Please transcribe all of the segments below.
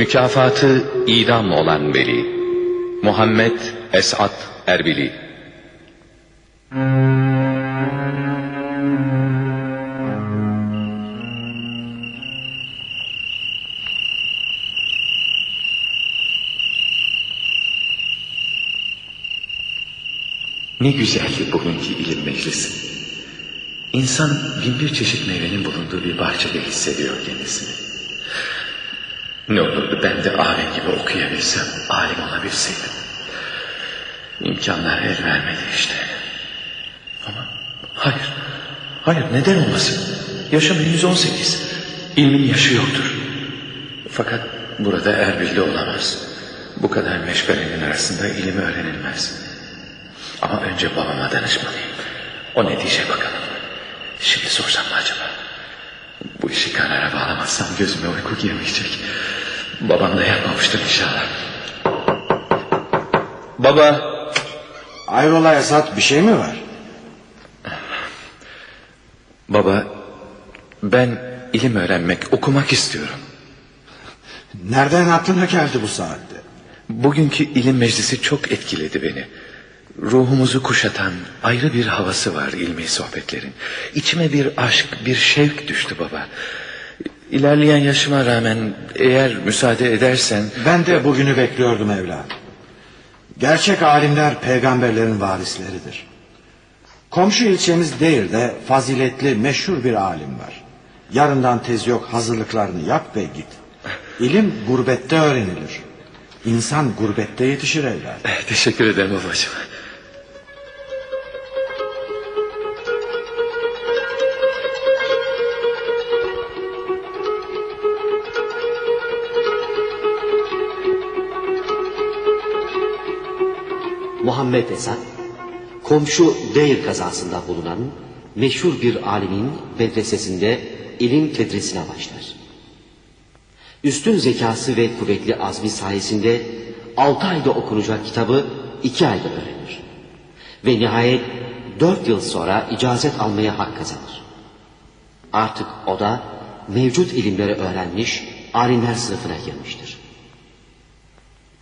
Mükafatı idam olan veli. Muhammed Esat Erbili. Ne güzeldi bugünkü ilim meclisi. İnsan bin bir çeşit meyvenin bulunduğu bir bahçede hissediyor kendisini. Ne olurdu ben de alem gibi okuyabilsem, alim olabilseydim. İmkanlar el vermedi işte. Ama hayır, hayır neden olmasın? Yaşım henüz 18. İlmin yaşı yoktur. Fakat burada Erbil'de olamaz. Bu kadar meşgalenin arasında ilim öğrenilmez. Ama önce babama danışmalıyım. O ne diyecek bakalım. Şimdi sorsam mı acaba? Bu işi karara bağlamazsam gözüme uyku girmeyecek. Babam da yapmamıştır inşallah. Baba. Ayrola Esat bir şey mi var? Baba ben ilim öğrenmek, okumak istiyorum. Nereden aklına geldi bu saatte? Bugünkü ilim meclisi çok etkiledi beni. Ruhumuzu kuşatan ayrı bir havası var ilmi sohbetlerin. İçime bir aşk, bir şevk düştü baba. İlerleyen yaşıma rağmen eğer müsaade edersen... Ben de bugünü bekliyordum evladım. Gerçek alimler peygamberlerin varisleridir. Komşu ilçemiz değil de faziletli meşhur bir alim var. Yarından tez yok hazırlıklarını yap ve git. İlim gurbette öğrenilir. İnsan gurbette yetişir evladım. Teşekkür ederim babacığım. Muhammed Esad, komşu Deyr kazasında bulunan meşhur bir alimin medresesinde ilim tedrisine başlar. Üstün zekası ve kuvvetli azmi sayesinde altı ayda okunacak kitabı iki ayda öğrenir. Ve nihayet dört yıl sonra icazet almaya hak kazanır. Artık o da mevcut ilimleri öğrenmiş, alimler sınıfına girmiştir.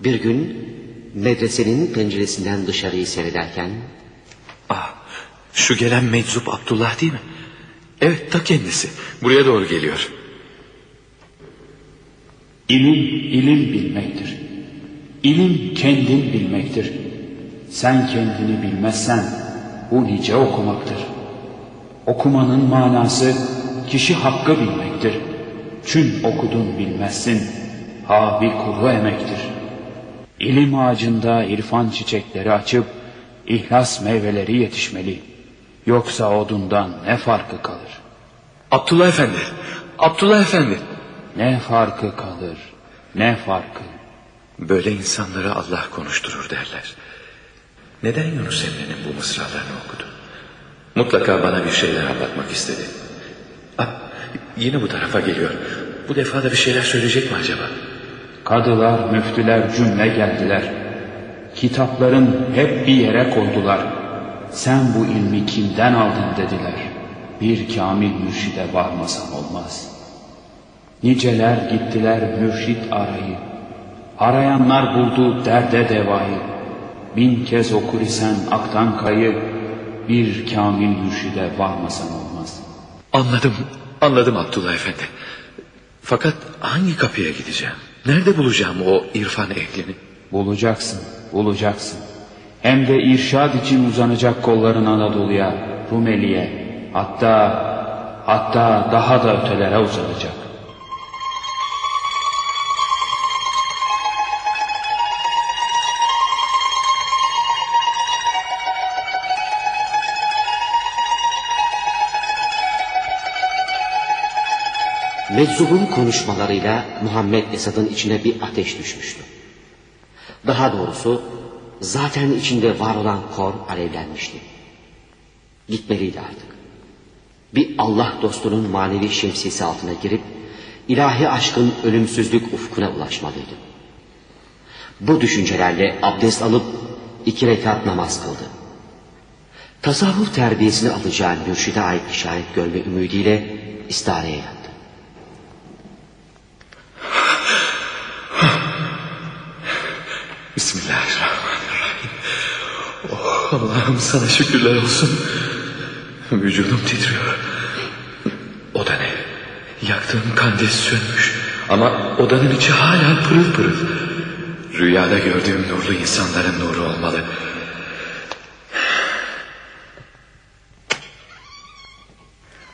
Bir gün medresenin penceresinden dışarıyı seyrederken... Ah, şu gelen meczup Abdullah değil mi? Evet ta kendisi. Buraya doğru geliyor. İlim, ilim bilmektir. İlim kendin bilmektir. Sen kendini bilmezsen bu nice okumaktır. Okumanın manası kişi hakkı bilmektir. Çün okudun bilmezsin. Ha bir kuru emektir. İlim ağacında irfan çiçekleri açıp ihlas meyveleri yetişmeli. Yoksa odundan ne farkı kalır? Abdullah Efendi, Abdullah Efendi. Ne farkı kalır, ne farkı? Böyle insanları Allah konuşturur derler. Neden Yunus Emre'nin bu mısralarını okudu? Mutlaka bana bir şeyler anlatmak istedi. Ah, yine bu tarafa geliyor. Bu defa da bir şeyler söyleyecek mi acaba? Kadılar, müftüler cümle geldiler. Kitapların hep bir yere koydular. Sen bu ilmi kimden aldın dediler. Bir kamil mürşide varmasan olmaz. Niceler gittiler mürşit arayı. Arayanlar buldu derde devayı. Bin kez okur isen aktan kayı, bir kamil mürşide varmasan olmaz. Anladım, anladım Abdullah Efendi. Fakat hangi kapıya gideceğim? Nerede bulacağım o irfan ehlini? Bulacaksın, bulacaksın. Hem de irşad için uzanacak kolların Anadolu'ya, Rumeli'ye, hatta hatta daha da ötelere uzanacak. Meczub'un konuşmalarıyla Muhammed Esad'ın içine bir ateş düşmüştü. Daha doğrusu zaten içinde var olan kor alevlenmişti. Gitmeliydi artık. Bir Allah dostunun manevi şemsiyesi altına girip ilahi aşkın ölümsüzlük ufkuna ulaşmalıydı. Bu düşüncelerle abdest alıp iki rekat namaz kıldı. Tasavvuf terbiyesini alacağı mürşide ait işaret görme ümidiyle istareye yattı. Bismillahirrahmanirrahim. Oh, Allah'ım sana şükürler olsun. Vücudum titriyor. O da ne? Yaktığım kandil sönmüş. Ama odanın içi hala pırıl pırıl. Rüyada gördüğüm nurlu insanların nuru olmalı.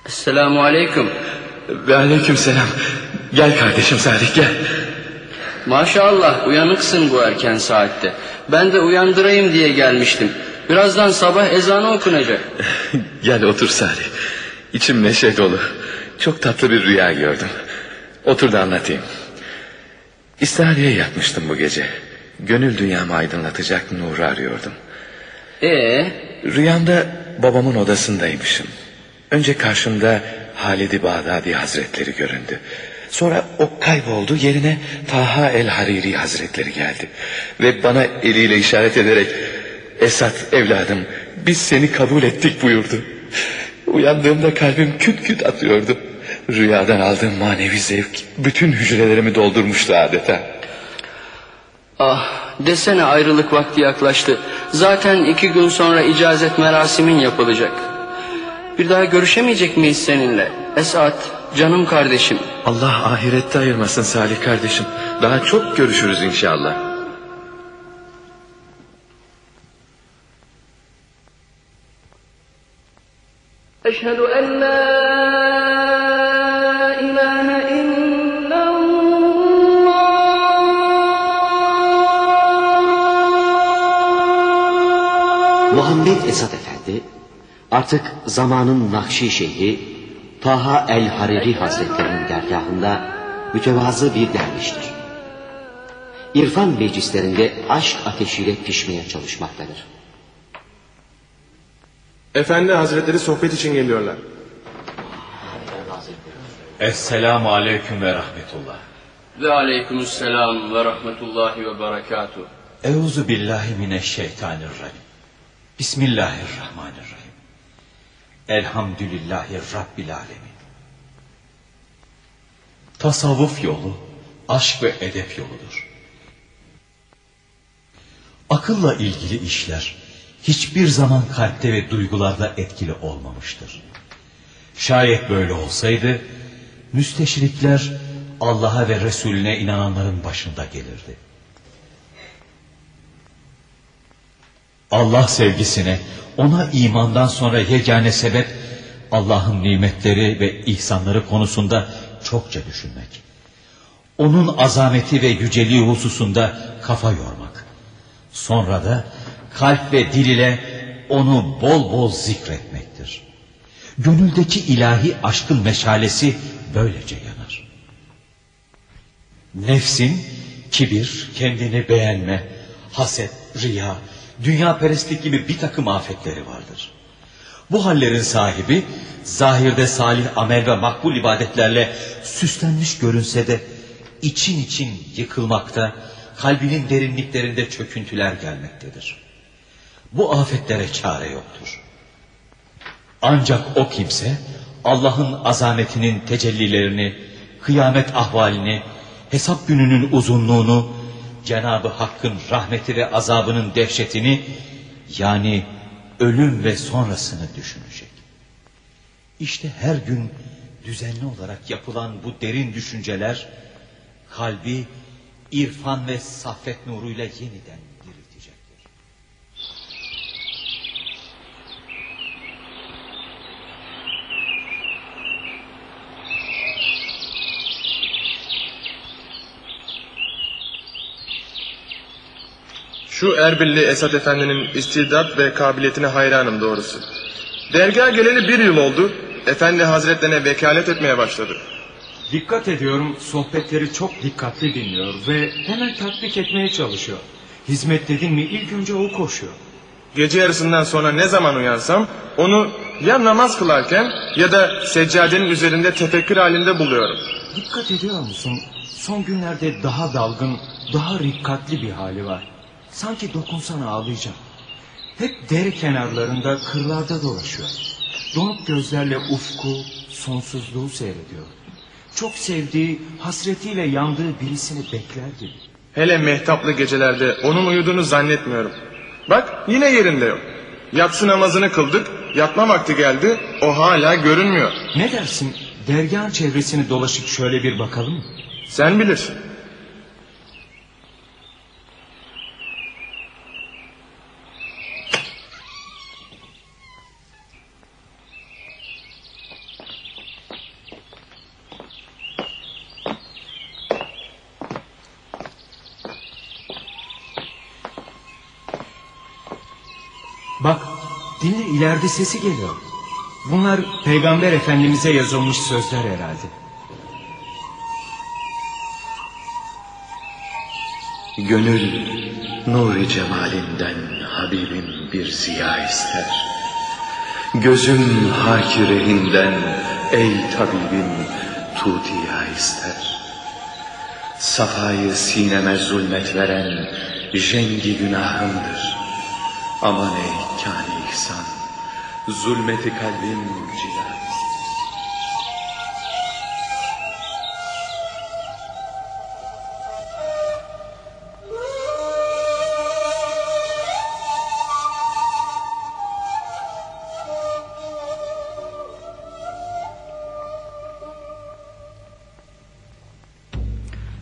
Esselamu aleyküm. Ve aleyküm selam. Gel kardeşim Salih gel. Maşallah uyanıksın bu erken saatte. Ben de uyandırayım diye gelmiştim. Birazdan sabah ezanı okunacak. Gel otur Salih. İçim neşe dolu. Çok tatlı bir rüya gördüm. Otur da anlatayım. İstihariye yatmıştım bu gece. Gönül dünyamı aydınlatacak nuru arıyordum. Ee, Rüyamda babamın odasındaymışım. Önce karşımda Halid-i Bağdadi Hazretleri göründü. Sonra o kayboldu yerine Taha el Hariri Hazretleri geldi. Ve bana eliyle işaret ederek Esat evladım biz seni kabul ettik buyurdu. Uyandığımda kalbim küt küt atıyordu. Rüyadan aldığım manevi zevk bütün hücrelerimi doldurmuştu adeta. ah desene ayrılık vakti yaklaştı. Zaten iki gün sonra icazet merasimin yapılacak. Bir daha görüşemeyecek miyiz seninle? Esat, Canım kardeşim. Allah ahirette ayırmasın Salih kardeşim. Daha çok görüşürüz inşallah. Eşhedü en la ilahe illallah. Muhammed Esat Efendi artık zamanın Nakşi Şeyhi Taha el Hariri Hazretlerinin dergahında mütevazı bir derviştir. İrfan meclislerinde aşk ateşiyle pişmeye çalışmaktadır. Efendi Hazretleri sohbet için geliyorlar. Esselamu aleyküm ve rahmetullah. Ve aleykümselam ve rahmetullahi ve berekatuhu. Euzu billahi mineşşeytanirracim. Bismillahirrahmanirrahim. Elhamdülillahi Rabbil alemin. Tasavvuf yolu aşk ve edep yoludur. Akılla ilgili işler hiçbir zaman kalpte ve duygularda etkili olmamıştır. Şayet böyle olsaydı müsteşrikler Allah'a ve Resulüne inananların başında gelirdi. Allah sevgisine, ona imandan sonra yegane sebep Allah'ın nimetleri ve ihsanları konusunda çokça düşünmek. Onun azameti ve yüceliği hususunda kafa yormak. Sonra da kalp ve dil ile onu bol bol zikretmektir. Gönüldeki ilahi aşkın meşalesi böylece yanar. Nefsin kibir, kendini beğenme, haset, riya, dünya perestlik gibi bir takım afetleri vardır. Bu hallerin sahibi zahirde salih amel ve makbul ibadetlerle süslenmiş görünse de için için yıkılmakta, kalbinin derinliklerinde çöküntüler gelmektedir. Bu afetlere çare yoktur. Ancak o kimse Allah'ın azametinin tecellilerini, kıyamet ahvalini, hesap gününün uzunluğunu, Cenabı Hakk'ın rahmeti ve azabının dehşetini yani ölüm ve sonrasını düşünecek. İşte her gün düzenli olarak yapılan bu derin düşünceler kalbi irfan ve saffet nuruyla yeniden Şu Erbilli Esat Efendi'nin istidat ve kabiliyetine hayranım doğrusu. Dergaha geleli bir yıl oldu. Efendi Hazretlerine vekalet etmeye başladı. Dikkat ediyorum sohbetleri çok dikkatli dinliyor ve hemen tatbik etmeye çalışıyor. Hizmet dedin mi ilk önce o koşuyor. Gece yarısından sonra ne zaman uyansam onu ya namaz kılarken ya da seccadenin üzerinde tefekkür halinde buluyorum. Dikkat ediyor musun? Son günlerde daha dalgın, daha rikkatli bir hali var. Sanki dokunsana ağlayacak. Hep dere kenarlarında, kırlarda dolaşıyor. Donuk gözlerle ufku, sonsuzluğu seyrediyor. Çok sevdiği, hasretiyle yandığı birisini bekler gibi. Hele mehtaplı gecelerde onun uyuduğunu zannetmiyorum. Bak yine yerinde yok. Yatsı namazını kıldık, yatma vakti geldi, o hala görünmüyor. Ne dersin? Dergahın çevresini dolaşıp şöyle bir bakalım mı? Sen bilirsin. İleride sesi geliyor. Bunlar peygamber efendimize yazılmış sözler herhalde. Gönül nuri cemalinden Habibim bir ziya ister. Gözüm hakirehinden ey tabibim tutiya ister. Safayı sineme zulmet veren jengi günahımdır. Aman ey zulmeti kalbim cila ister.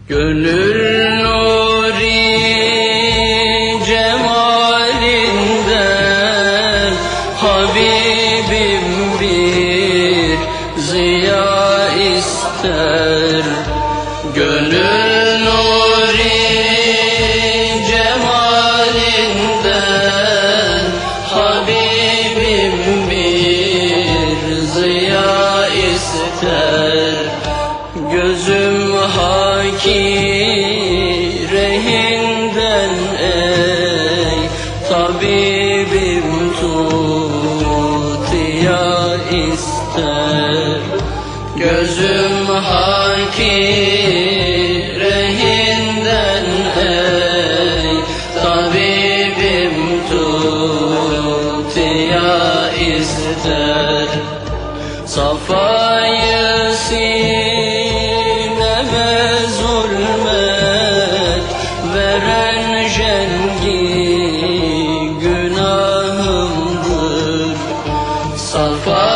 Gönül Safayı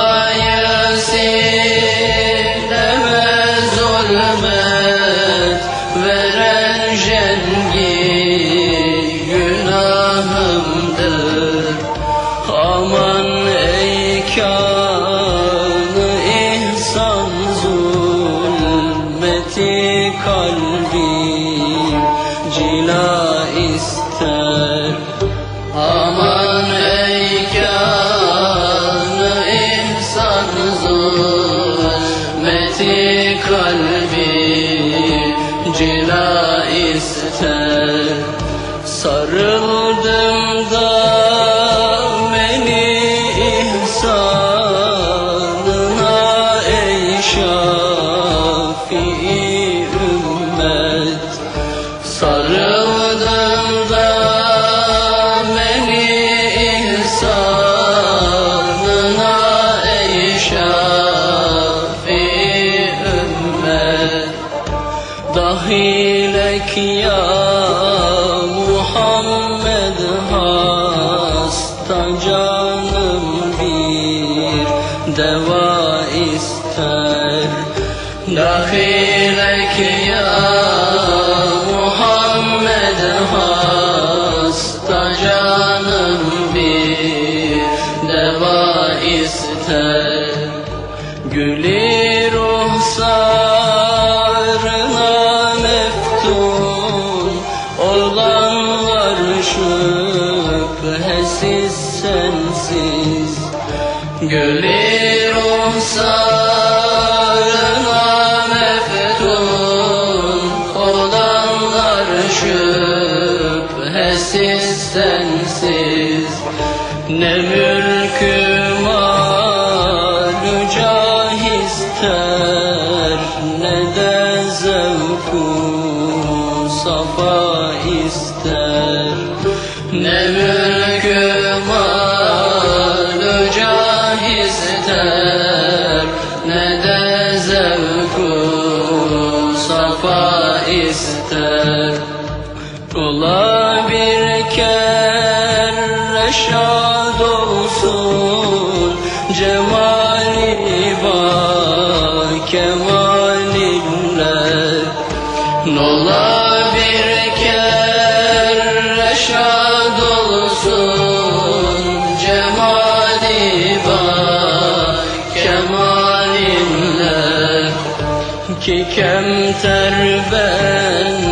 Ki kemter ben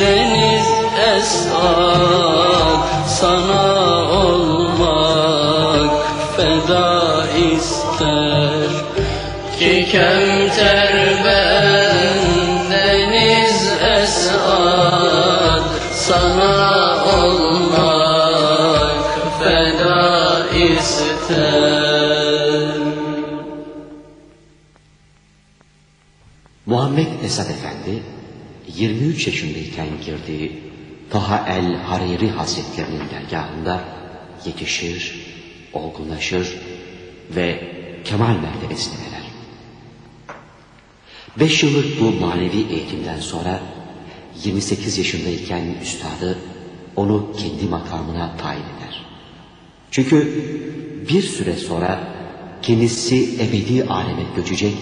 deniz esad Sana olmak feda ister. Ki kemter Muhammed Esad Efendi 23 yaşındayken girdiği Taha el Hariri Hazretlerinin dergahında yetişir, olgunlaşır ve kemal mertebesine erer. Beş yıllık bu manevi eğitimden sonra 28 yaşındayken üstadı onu kendi makamına tayin eder. Çünkü bir süre sonra kendisi ebedi aleme göçecek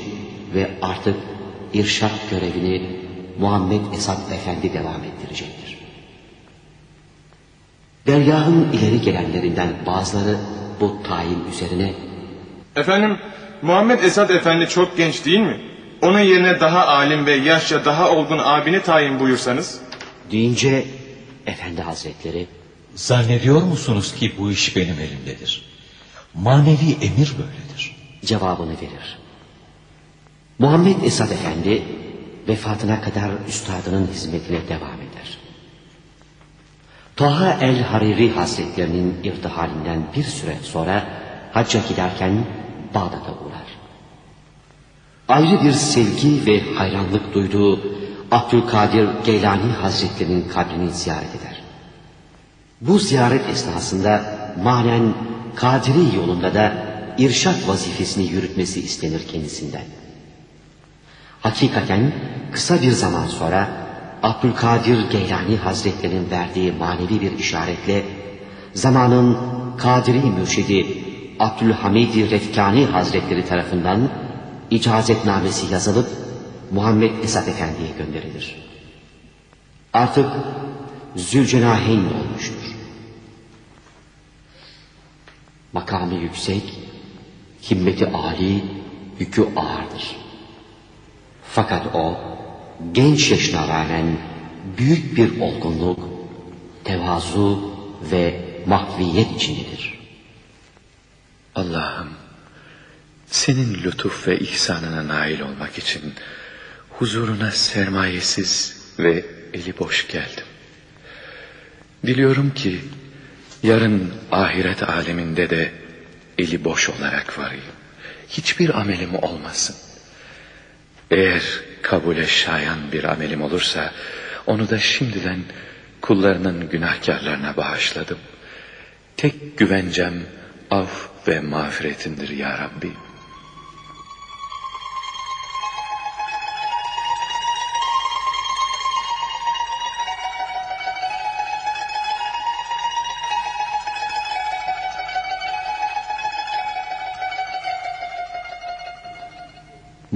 ve artık irşat görevini Muhammed Esad Efendi devam ettirecektir. Dergahın ileri gelenlerinden bazıları bu tayin üzerine Efendim Muhammed Esad Efendi çok genç değil mi? Onun yerine daha alim ve yaşça daha olgun abini tayin buyursanız. deyince Efendi Hazretleri Zannediyor musunuz ki bu iş benim elimdedir? Manevi emir böyledir. cevabını verir. Muhammed Esad Efendi vefatına kadar üstadının hizmetine devam eder. Taha el Hariri Hazretlerinin irtihalinden bir süre sonra hacca giderken Bağdat'a uğrar. Ayrı bir sevgi ve hayranlık duyduğu Abdülkadir Geylani Hazretlerinin kabrini ziyaret eder. Bu ziyaret esnasında manen Kadiri yolunda da irşat vazifesini yürütmesi istenir kendisinden. Hakikaten kısa bir zaman sonra Abdülkadir Geylani Hazretlerinin verdiği manevi bir işaretle zamanın Kadiri mürşidi Abdülhamid Refkani Hazretleri tarafından icazetnamesi yazılıp Muhammed Esad Efendi'ye gönderilir. Artık Zülcenaheyn olmuştur. Makamı yüksek, himmeti âli, yükü ağırdır. Fakat o genç yaşına rağmen büyük bir olgunluk, tevazu ve mahviyet içindedir. Allah'ım senin lütuf ve ihsanına nail olmak için huzuruna sermayesiz ve eli boş geldim. Diliyorum ki yarın ahiret aleminde de eli boş olarak varayım. Hiçbir amelim olmasın. Eğer kabule şayan bir amelim olursa onu da şimdiden kullarının günahkarlarına bağışladım. Tek güvencem af ve mağfiretindir ya Rabbi.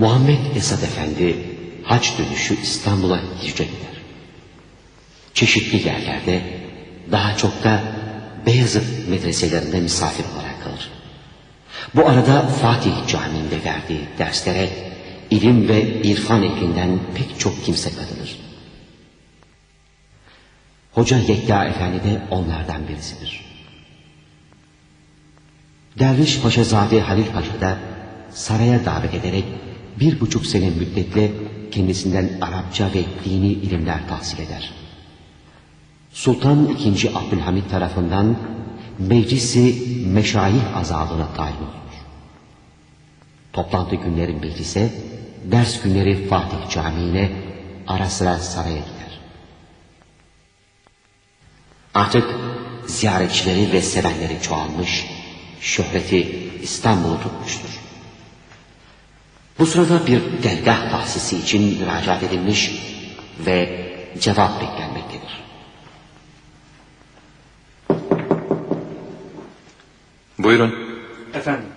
Muhammed Esad Efendi hac dönüşü İstanbul'a hicret eder. Çeşitli yerlerde daha çok da Beyazıt medreselerinde misafir olarak kalır. Bu arada Fatih Camii'nde verdiği derslere ilim ve irfan ehlinden pek çok kimse katılır. Hoca Yekta Efendi de onlardan birisidir. Derviş Paşazade Halil Paşa da saraya davet ederek bir buçuk sene müddetle kendisinden Arapça ve dini ilimler tahsil eder. Sultan II. Abdülhamit tarafından meclisi meşayih azalığına tayin olur. Toplantı günleri meclise, ders günleri Fatih Camii'ne, ara sıra saraya gider. Artık ziyaretçileri ve sevenleri çoğalmış, şöhreti İstanbul'u tutmuştur. Bu sırada bir dergah tahsisi için müracaat edilmiş ve cevap beklenmektedir. Buyurun. Efendim,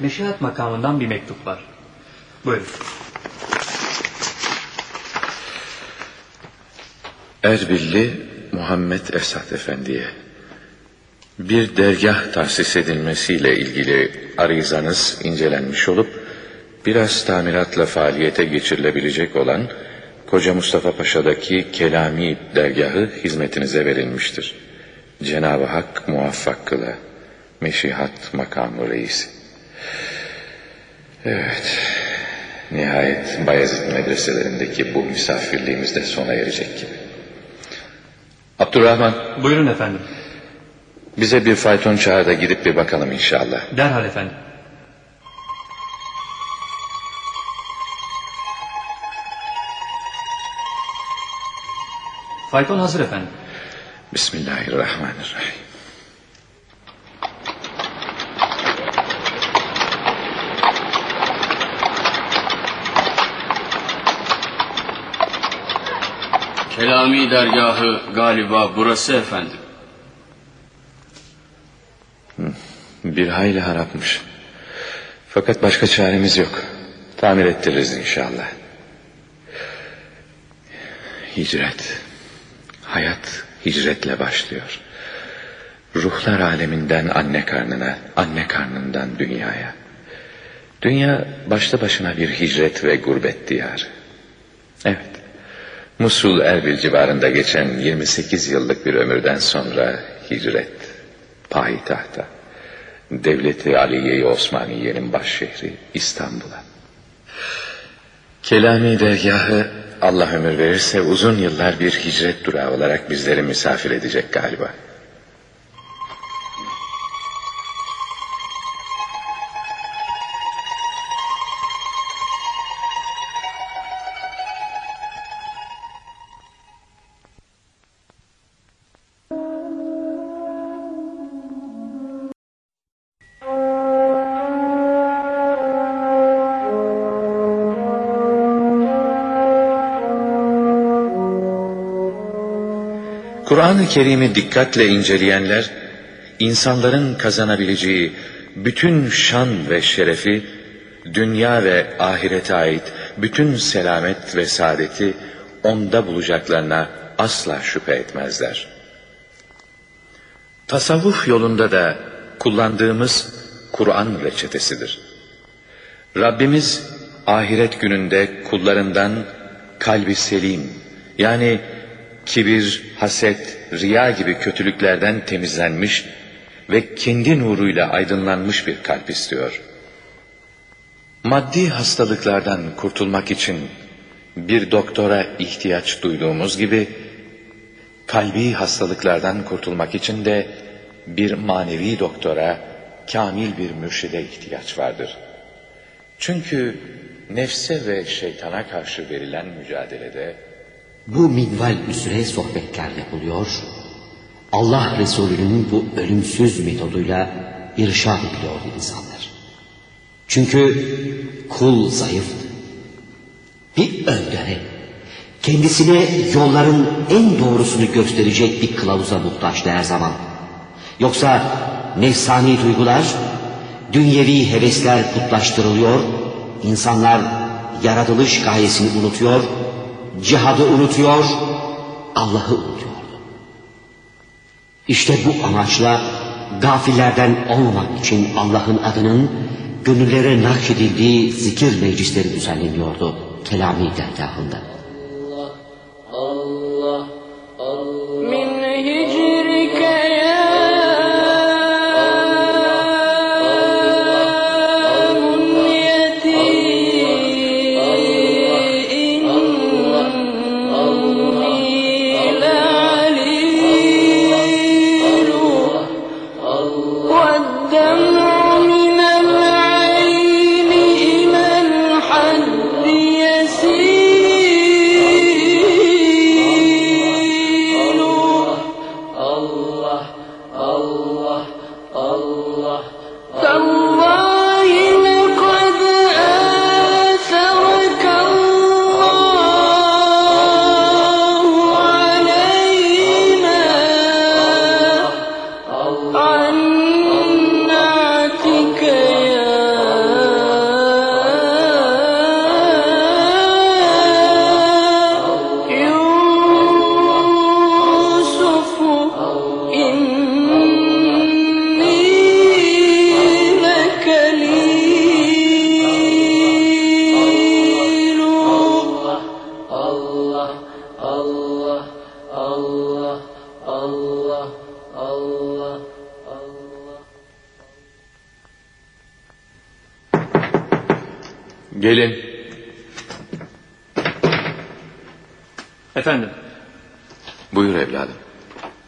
Meşihat makamından bir mektup var. Buyurun. Erbilli Muhammed Esat Efendi'ye bir dergah tahsis edilmesiyle ilgili arizanız incelenmiş olup biraz tamiratla faaliyete geçirilebilecek olan Koca Mustafa Paşa'daki Kelami dergahı hizmetinize verilmiştir. Cenab-ı Hak muvaffak kıla. Meşihat makamı reisi. Evet. Nihayet Bayezid medreselerindeki bu misafirliğimiz de sona erecek gibi. Abdurrahman Buyurun efendim. bize bir fayton çağır da gidip bir bakalım inşallah. Derhal efendim. Fayton hazır efendim. Bismillahirrahmanirrahim. Kelami dergahı galiba burası efendim. Bir hayli harapmış. Fakat başka çaremiz yok. Tamir ettiririz inşallah. Hicret. Hayat hicretle başlıyor. Ruhlar aleminden anne karnına, anne karnından dünyaya. Dünya başta başına bir hicret ve gurbet diyarı. Evet. Musul Erbil civarında geçen 28 yıllık bir ömürden sonra hicret, payitahta, devleti Aliye-i Osmaniye'nin başşehri İstanbul'a. Kelami dergahı Allah ömür verirse uzun yıllar bir hicret durağı olarak bizleri misafir edecek galiba. Kur'an-ı Kerim'i dikkatle inceleyenler, insanların kazanabileceği bütün şan ve şerefi, dünya ve ahirete ait bütün selamet ve saadeti onda bulacaklarına asla şüphe etmezler. Tasavvuf yolunda da kullandığımız Kur'an reçetesidir. Rabbimiz ahiret gününde kullarından kalbi selim yani kibir, haset, riya gibi kötülüklerden temizlenmiş ve kendi nuruyla aydınlanmış bir kalp istiyor. Maddi hastalıklardan kurtulmak için bir doktora ihtiyaç duyduğumuz gibi kalbi hastalıklardan kurtulmak için de bir manevi doktora, kamil bir mürşide ihtiyaç vardır. Çünkü nefse ve şeytana karşı verilen mücadelede Bu minval üzere sohbetler yapılıyor. Allah Resulü'nün bu ölümsüz metoduyla irşad ediliyor insanlar. Çünkü kul zayıftı. Bir öndere, kendisine yolların en doğrusunu gösterecek bir kılavuza muhtaçtı her zaman. Yoksa nefsani duygular, dünyevi hevesler putlaştırılıyor, insanlar yaratılış gayesini unutuyor, cihadı unutuyor, Allah'ı unutuyordu. İşte bu amaçla gafillerden olmamak için Allah'ın adının gönüllere nakşedildiği zikir meclisleri düzenleniyordu Kelami dergahında. Gelin. Efendim, Buyur evladım.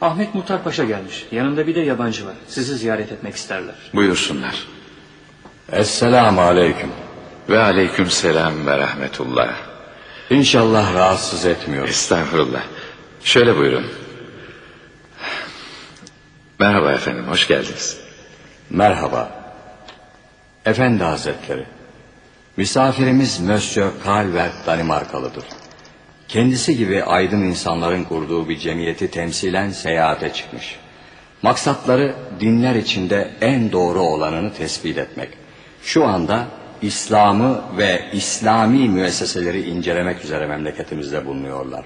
Ahmet Muhtar Paşa gelmiş. Yanında bir de yabancı var. Sizi ziyaret etmek isterler. Buyursunlar. Esselamu aleyküm. Ve aleyküm selam ve rahmetullah. İnşallah rahatsız etmiyor. Estağfurullah. Şöyle buyurun. Merhaba efendim, hoş geldiniz. Merhaba. Efendi Hazretleri. Misafirimiz Monsieur Calvert Danimarkalıdır. Kendisi gibi aydın insanların kurduğu bir cemiyeti temsilen seyahate çıkmış. Maksatları dinler içinde en doğru olanını tespit etmek. Şu anda İslam'ı ve İslami müesseseleri incelemek üzere memleketimizde bulunuyorlar.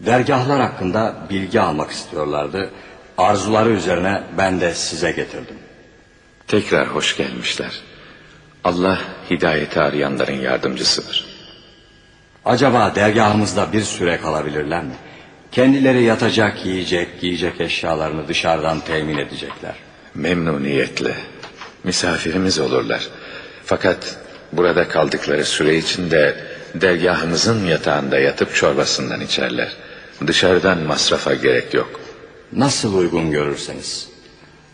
Dergahlar hakkında bilgi almak istiyorlardı. Arzuları üzerine ben de size getirdim. Tekrar hoş gelmişler. Allah hidayeti arayanların yardımcısıdır. Acaba dergahımızda bir süre kalabilirler mi? Kendileri yatacak, yiyecek, giyecek eşyalarını dışarıdan temin edecekler. Memnuniyetle. Misafirimiz olurlar. Fakat burada kaldıkları süre içinde dergahımızın yatağında yatıp çorbasından içerler. Dışarıdan masrafa gerek yok. Nasıl uygun görürseniz.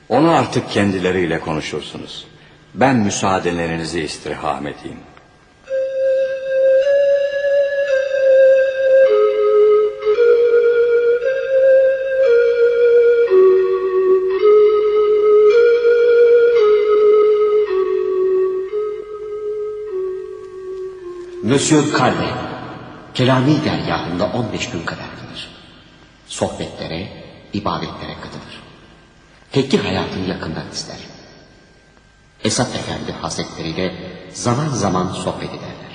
Onu artık kendileriyle konuşursunuz. Ben müsaadelerinizi istirham edeyim. Monsieur Calve, Kelami dergahında 15 gün kadar kalır. Sohbetlere, ibadetlere katılır. Tekki hayatını yakından izler. Esat Efendi Hazretleri de zaman zaman sohbet ederler.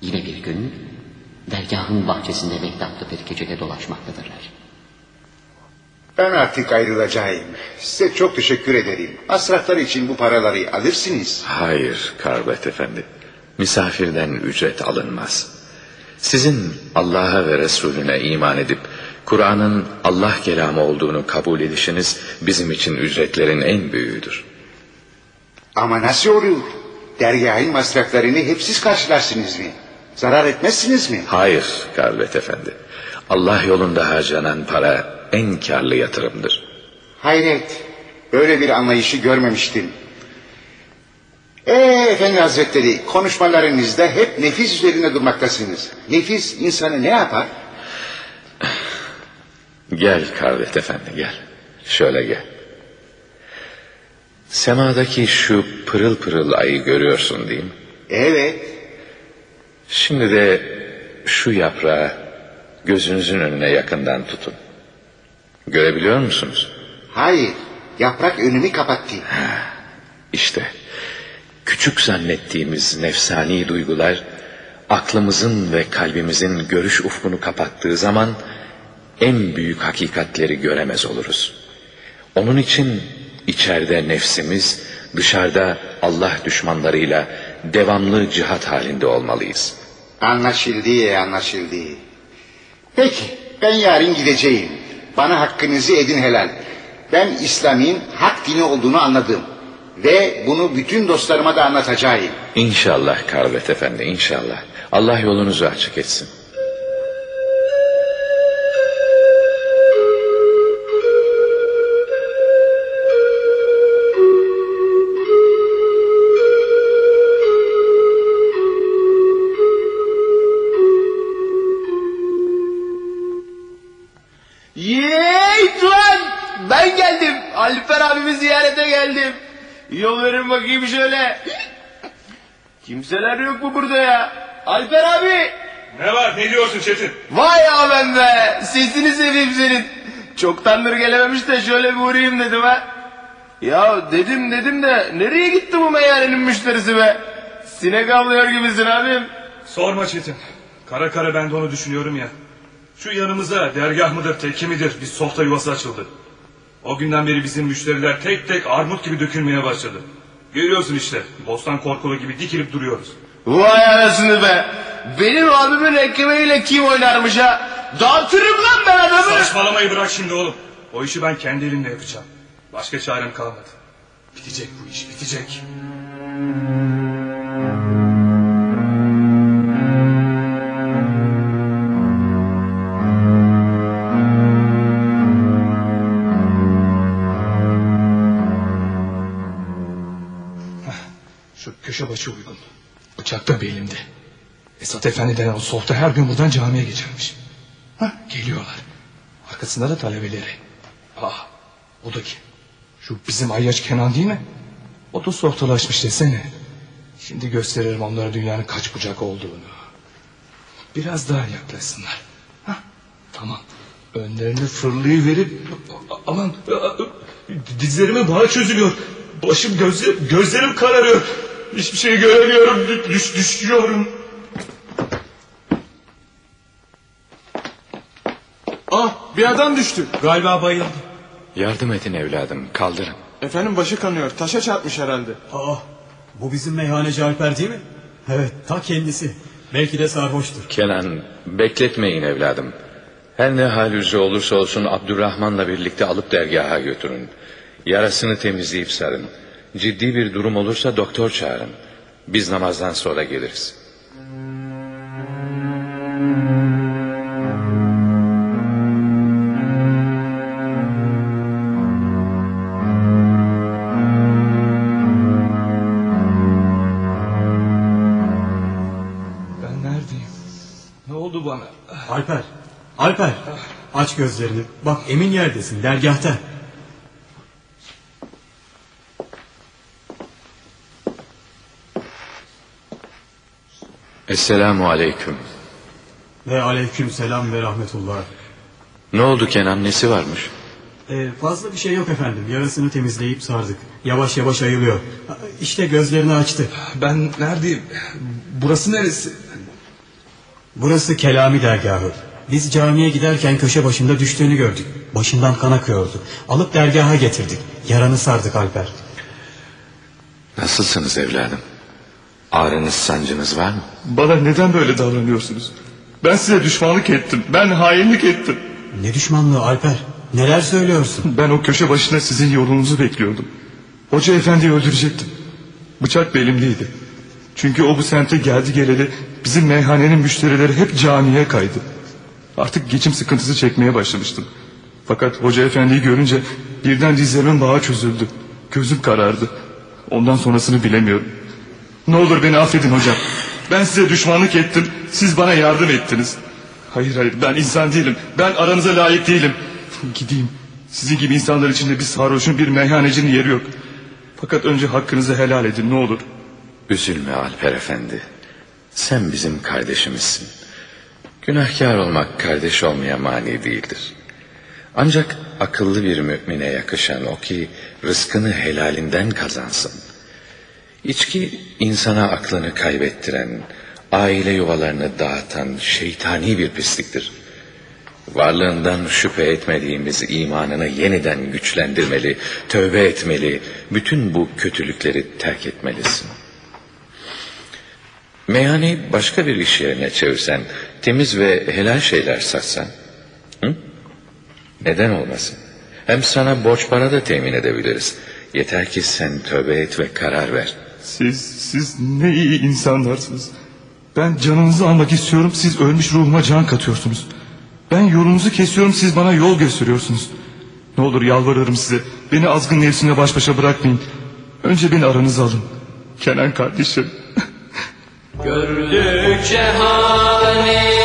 Yine bir gün dergahın bahçesinde mektaplı bir gecede dolaşmaktadırlar. Ben artık ayrılacağım. Size çok teşekkür ederim. Masraflar için bu paraları alırsınız. Hayır Karbet Efendi. Misafirden ücret alınmaz. Sizin Allah'a ve Resulüne iman edip Kur'an'ın Allah kelamı olduğunu kabul edişiniz bizim için ücretlerin en büyüğüdür. Ama nasıl olur? Dergahın masraflarını hep siz karşılarsınız mı? Zarar etmezsiniz mi? Hayır Karbet Efendi. Allah yolunda harcanan para en karlı yatırımdır. Hayret. Böyle bir anlayışı görmemiştim. Ee efendi hazretleri konuşmalarınızda hep nefis üzerine durmaktasınız. Nefis insanı ne yapar? Gel Karbet Efendi gel. Şöyle gel. Semadaki şu pırıl pırıl ayı görüyorsun değil mi? Evet. Şimdi de şu yaprağı gözünüzün önüne yakından tutun. Görebiliyor musunuz? Hayır. Yaprak önümü kapattı. İşte küçük zannettiğimiz nefsani duygular aklımızın ve kalbimizin görüş ufkunu kapattığı zaman en büyük hakikatleri göremez oluruz. Onun için içeride nefsimiz, dışarıda Allah düşmanlarıyla devamlı cihat halinde olmalıyız. Anlaşıldı, anlaşıldı. Peki, ben yarın gideceğim. Bana hakkınızı edin helal. Ben İslam'ın hak dini olduğunu anladım. Ve bunu bütün dostlarıma da anlatacağım. İnşallah Karbet Efendi, inşallah. Allah yolunuzu açık etsin. Bakayım şöyle. Kimseler yok mu burada ya? Alper abi! Ne var ne diyorsun Çetin? Vay ya ben be! Sesini seveyim senin. Çoktandır gelememiş de şöyle bir uğrayayım dedim ha. Ya dedim dedim de nereye gitti bu meyhanenin müşterisi be? Sinek avlıyor gibisin abim. Sorma Çetin. Kara kara ben de onu düşünüyorum ya. Şu yanımıza dergah mıdır tekke midir bir softa yuvası açıldı. O günden beri bizim müşteriler tek tek armut gibi dökülmeye başladı. Görüyorsun işte bostan korkulu gibi dikilip duruyoruz. Vay anasını be! Benim abimin ekmeğiyle kim oynarmış ha? Dağıtırım lan ben adamı! Saçmalamayı bırak şimdi oğlum. O işi ben kendi elimle yapacağım. Başka çarem kalmadı. Bitecek bu iş bitecek. Da belimde. Esat Efendi denen o sohta her gün buradan camiye geçermiş. Hah, geliyorlar. Arkasında da talebeleri. Ah, o da kim? Şu bizim Ayyaç Kenan değil mi? O da sohtalaşmış desene. Şimdi gösteririm onlara dünyanın kaç bucak olduğunu. Biraz daha yaklaşsınlar. Hah, tamam. Önlerini fırlayıverip... Aman dizlerimin bağı çözülüyor. Başım gözlerim, gözlerim kararıyor. Hiçbir şey göremiyorum. Düş, düşüyorum. Ah bir adam düştü. Galiba bayıldı. Yardım edin evladım kaldırın. Efendim başı kanıyor. Taşa çarpmış herhalde. Aa, bu bizim meyhaneci Alper değil mi? Evet ta kendisi. Belki de sarhoştur. Kenan bekletmeyin evladım. Her ne hal üzere olursa olsun Abdurrahman'la birlikte alıp dergaha götürün. Yarasını temizleyip sarın. Ciddi bir durum olursa doktor çağırın. Biz namazdan sonra geliriz. Ben neredeyim? Ne oldu bana? Alper, Alper aç gözlerini. Bak emin yerdesin dergahta. Esselamu aleyküm. Ve aleyküm selam ve rahmetullah. Ne oldu Kenan nesi varmış? Ee, fazla bir şey yok efendim. Yarasını temizleyip sardık. Yavaş yavaş ayılıyor. İşte gözlerini açtı. Ben neredeyim? Burası neresi? Burası Kelami dergahı. Biz camiye giderken köşe başında düştüğünü gördük. Başından kan akıyordu. Alıp dergaha getirdik. Yaranı sardık Alper. Nasılsınız evladım? Ağrınız sancınız var mı? Bana neden böyle davranıyorsunuz? Ben size düşmanlık ettim. Ben hainlik ettim. Ne düşmanlığı Alper? Neler söylüyorsun? Ben o köşe başında sizin yolunuzu bekliyordum. Hoca efendiyi öldürecektim. Bıçak da elimdeydi. Çünkü o bu semte geldi geleli bizim meyhanenin müşterileri hep camiye kaydı. Artık geçim sıkıntısı çekmeye başlamıştım. Fakat hoca efendiyi görünce birden dizlerimin bağı çözüldü. Gözüm karardı. Ondan sonrasını bilemiyorum. Ne olur beni affedin hocam. Ben size düşmanlık ettim. Siz bana yardım ettiniz. Hayır hayır ben insan değilim. Ben aranıza layık değilim. Gideyim. Sizin gibi insanlar içinde bir sarhoşun bir meyhanecinin yeri yok. Fakat önce hakkınızı helal edin ne olur. Üzülme Alper Efendi. Sen bizim kardeşimizsin. Günahkar olmak kardeş olmaya mani değildir. Ancak akıllı bir mümine yakışan o ki rızkını helalinden kazansın. İçki insana aklını kaybettiren, aile yuvalarını dağıtan şeytani bir pisliktir. Varlığından şüphe etmediğimiz imanını yeniden güçlendirmeli, tövbe etmeli, bütün bu kötülükleri terk etmelisin. Meyhaneyi başka bir iş yerine çevirsen, temiz ve helal şeyler satsan, hı? neden olmasın? Hem sana borç para da temin edebiliriz. Yeter ki sen tövbe et ve karar ver. Siz, siz ne iyi insanlarsınız. Ben canınızı almak istiyorum, siz ölmüş ruhuma can katıyorsunuz. Ben yolunuzu kesiyorum, siz bana yol gösteriyorsunuz. Ne olur yalvarırım size, beni azgın nefsimle baş başa bırakmayın. Önce beni aranıza alın. Kenan kardeşim. Gördük cehani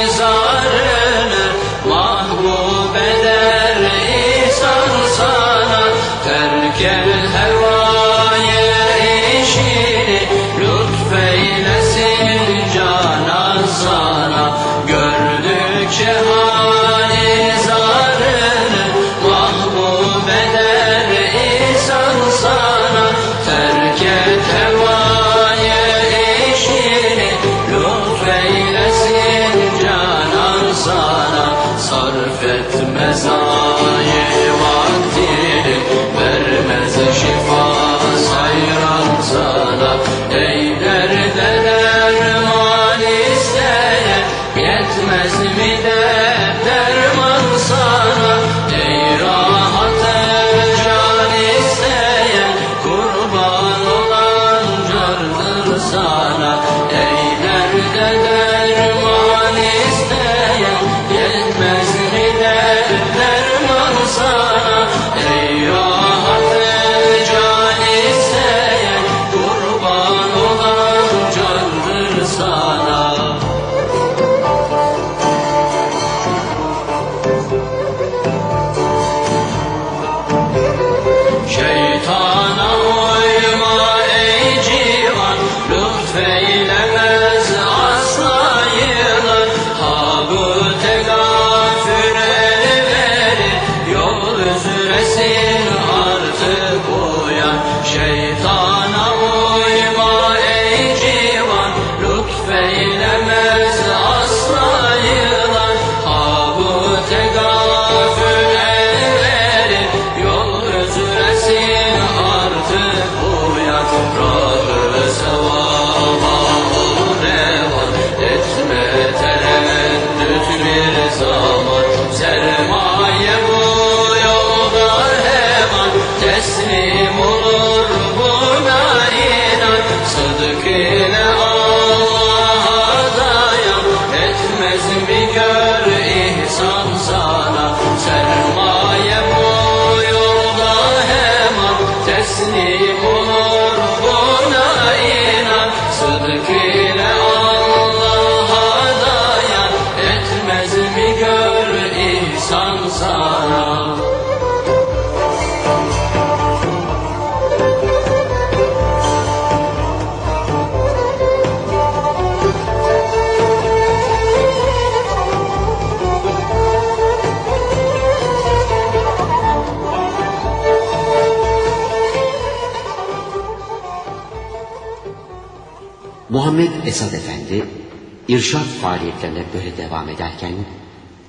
faaliyetlerine böyle devam ederken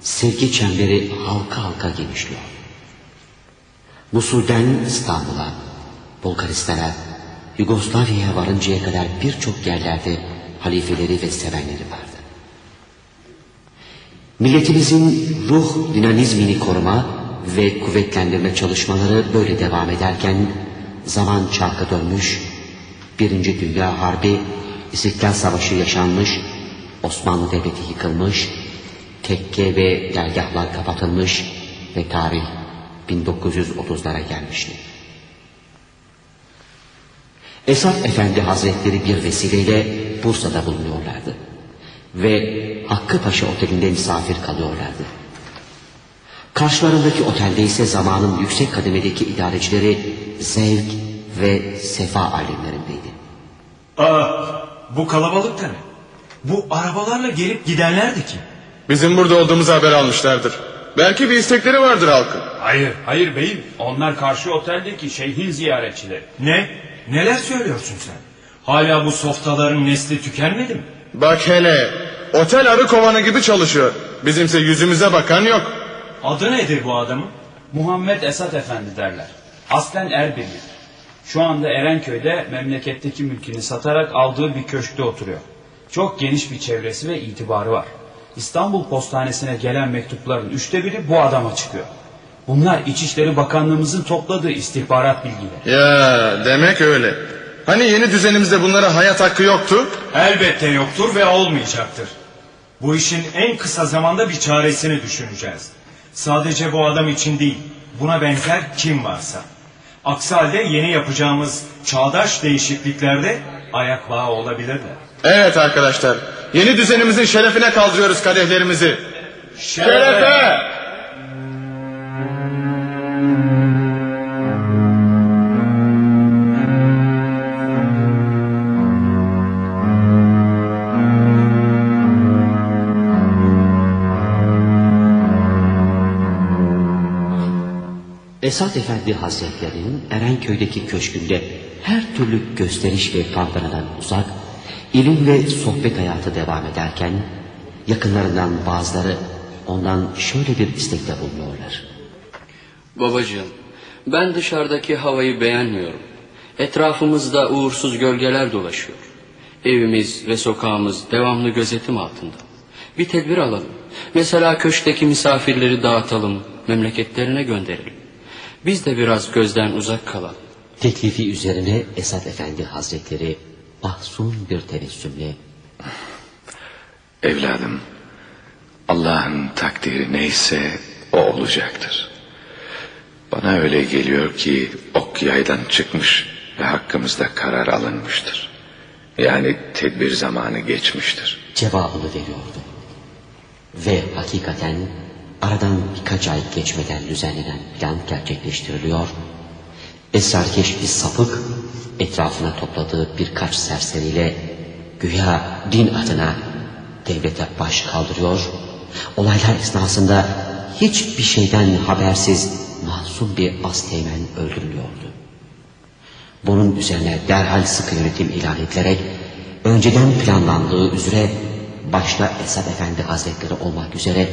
sevgi çemberi halka halka genişliyor. Musul'den İstanbul'a, Bulgaristan'a, Yugoslavya'ya varıncaya kadar birçok yerlerde halifeleri ve sevenleri vardı. Milletimizin ruh dinamizmini koruma ve kuvvetlendirme çalışmaları böyle devam ederken zaman çarkı dönmüş, Birinci Dünya Harbi, İstiklal Savaşı yaşanmış, Osmanlı Devleti yıkılmış, tekke ve dergahlar kapatılmış ve tarih 1930'lara gelmişti. Esat Efendi Hazretleri bir vesileyle Bursa'da bulunuyorlardı. Ve Hakkı Paşa Oteli'nde misafir kalıyorlardı. Karşılarındaki otelde ise zamanın yüksek kademedeki idarecileri zevk ve sefa alemlerindeydi. Aa, bu kalabalık da ne? Bu arabalarla gelip gidenlerdi ki. Bizim burada olduğumuzu haber almışlardır. Belki bir istekleri vardır halkın. Hayır, hayır beyim. Onlar karşı oteldeki şeyhin ziyaretçileri. Ne? Neler söylüyorsun sen? Hala bu softaların nesli tükenmedi mi? Bak hele. Otel arı kovanı gibi çalışıyor. Bizimse yüzümüze bakan yok. Adı nedir bu adamın? Muhammed Esat Efendi derler. Aslen Erbilli. Şu anda Erenköy'de memleketteki mülkünü satarak aldığı bir köşkte oturuyor. Çok geniş bir çevresi ve itibarı var. İstanbul Postanesi'ne gelen mektupların üçte biri bu adama çıkıyor. Bunlar İçişleri Bakanlığımızın topladığı istihbarat bilgileri. Ya demek öyle. Hani yeni düzenimizde bunlara hayat hakkı yoktu? Elbette yoktur ve olmayacaktır. Bu işin en kısa zamanda bir çaresini düşüneceğiz. Sadece bu adam için değil, buna benzer kim varsa. Aksi halde yeni yapacağımız çağdaş değişikliklerde ayak bağı olabilirler. Evet arkadaşlar. Yeni düzenimizin şerefine kaldırıyoruz kadehlerimizi. Şerefe! Esat Efendi Hazretleri'nin Erenköy'deki köşkünde her türlü gösteriş ve tantanadan uzak, ilim ve sohbet hayatı devam ederken, yakınlarından bazıları ondan şöyle bir istekte bulunuyorlar. Babacığım, ben dışarıdaki havayı beğenmiyorum. Etrafımızda uğursuz gölgeler dolaşıyor. Evimiz ve sokağımız devamlı gözetim altında. Bir tedbir alalım. Mesela köşkteki misafirleri dağıtalım, memleketlerine gönderelim. Biz de biraz gözden uzak kalalım. Teklifi üzerine Esat Efendi Hazretleri mahzun bir tebessümle Evladım, Allah'ın takdiri neyse o olacaktır. Bana öyle geliyor ki ok yaydan çıkmış ve hakkımızda karar alınmıştır. Yani tedbir zamanı geçmiştir. cevabını veriyordu. Ve hakikaten aradan birkaç ay geçmeden düzenlenen plan gerçekleştiriliyor. Esrarkeş bir sapık etrafına topladığı birkaç serseriyle güya din adına devlete baş kaldırıyor. Olaylar esnasında hiçbir şeyden habersiz masum bir asteğmen öldürülüyordu. Bunun üzerine derhal sıkı yönetim ilan edilerek önceden planlandığı üzere başta Esad Efendi Hazretleri olmak üzere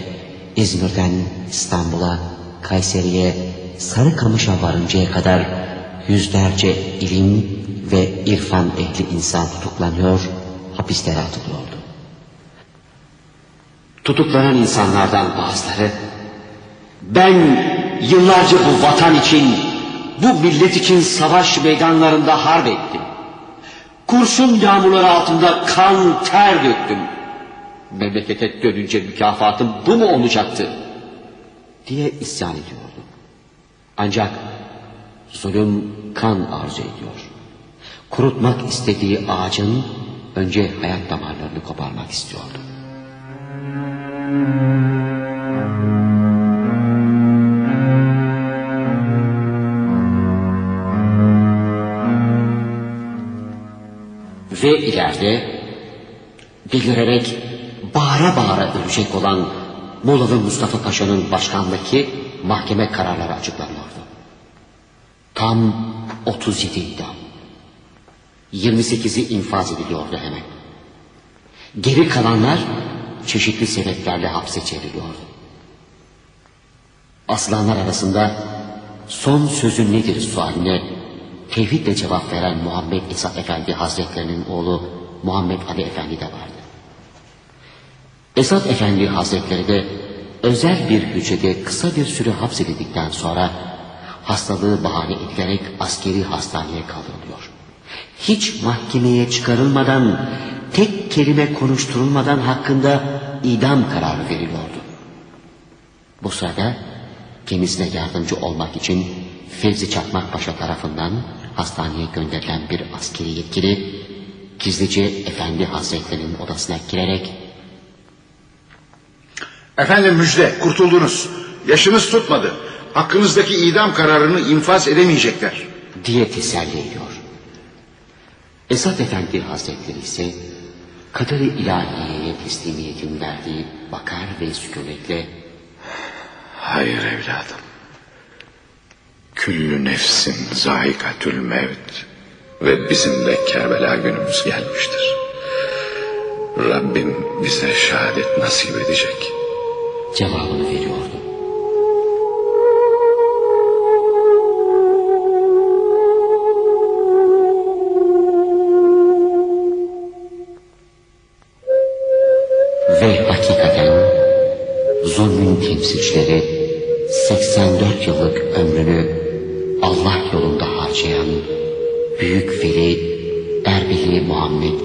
İzmir'den İstanbul'a, Kayseri'ye, Sarıkamış'a varıncaya kadar yüzlerce ilim ve irfan ehli insan tutuklanıyor, hapislere atılıyordu. Tutuklanan insanlardan bazıları ben yıllarca bu vatan için, bu millet için savaş meydanlarında harp ettim. Kurşun yağmurları altında kan ter döktüm. Memlekete dönünce mükafatım bu mu olacaktı? Diye isyan ediyordu. Ancak zulüm kan arzu ediyor. Kurutmak istediği ağacın önce hayat damarlarını koparmak istiyordu. Ve ileride delirerek bağıra bağıra ölecek olan Muğla'lı Mustafa Paşa'nın başkanlığı mahkeme kararları açıklanıyordu. Tam 37 idam. 28'i infaz ediliyordu hemen. Geri kalanlar çeşitli sebeplerle hapse çevriliyordu. Aslanlar arasında son sözün nedir sualine tevhidle cevap veren Muhammed Esat Efendi Hazretlerinin oğlu Muhammed Ali Efendi de vardı. Esat Efendi Hazretleri de özel bir hücrede kısa bir süre hapsedildikten sonra hastalığı bahane edilerek askeri hastaneye kaldırılıyor. Hiç mahkemeye çıkarılmadan, tek kelime konuşturulmadan hakkında idam kararı veriliyordu. Bu sırada kendisine yardımcı olmak için Fevzi Çakmak Paşa tarafından hastaneye gönderilen bir askeri yetkili gizlice Efendi Hazretlerinin odasına girerek Efendim müjde kurtuldunuz. Yaşınız tutmadı. Hakkınızdaki idam kararını infaz edemeyecekler. diye teselli ediyor. Esat Efendi Hazretleri ise kader-i ilahiyeye teslimiyetin verdiği bakar ve sükunetle Hayır evladım. Küllü nefsin zayikatül mevt ve bizim de Kerbela günümüz gelmiştir. Rabbim bize şehadet nasip edecek. cevabını veriyordu.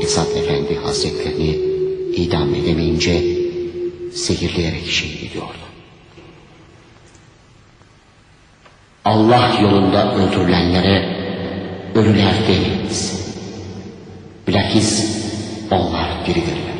Esat Efendi Hazretlerini idam edemeyince zehirleyerek şehit ediyordu. Allah yolunda öldürülenlere ölüler değiliz. Bilakis onlar diridirler.